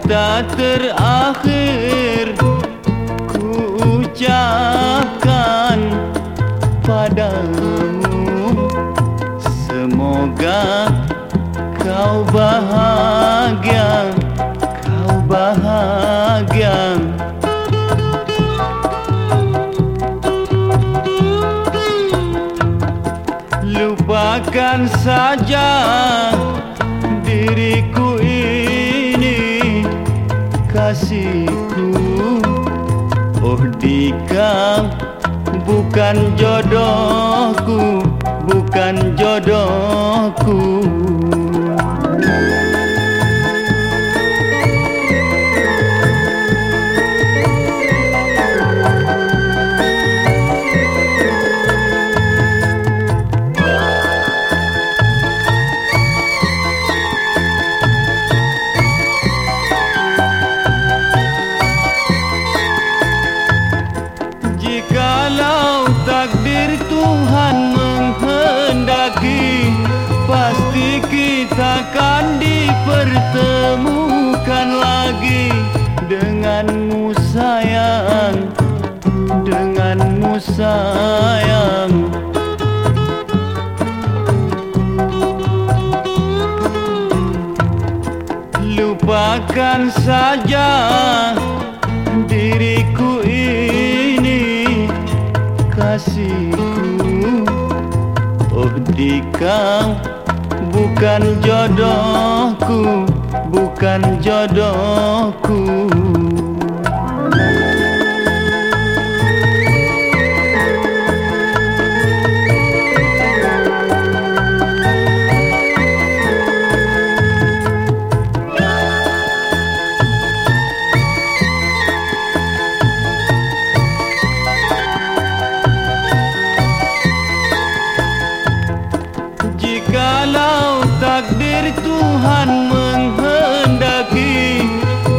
kata terakhir ku ucapkan padamu Semoga kau bahagia, kau bahagia. Lupakan saja diriku ini kasihku. Oh dikau bukan jodohku bukan jodohku dipertemukan lagi Denganmu sayang. Denganmu sayang. Lupakan saja diriku ini kasihku. Oh dikau bukan jodohku bukan jodohku Tuhan menghendaki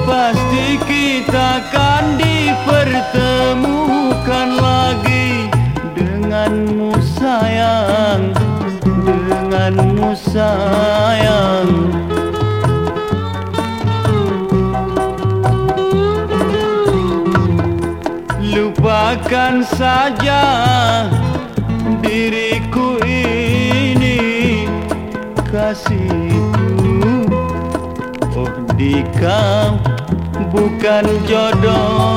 Pasti kita akan dipertemukan lagi. Denganmu sayang Denganmu sayang. Lupakan saja diriku ini kasihku. Oh dikau bukan jodohku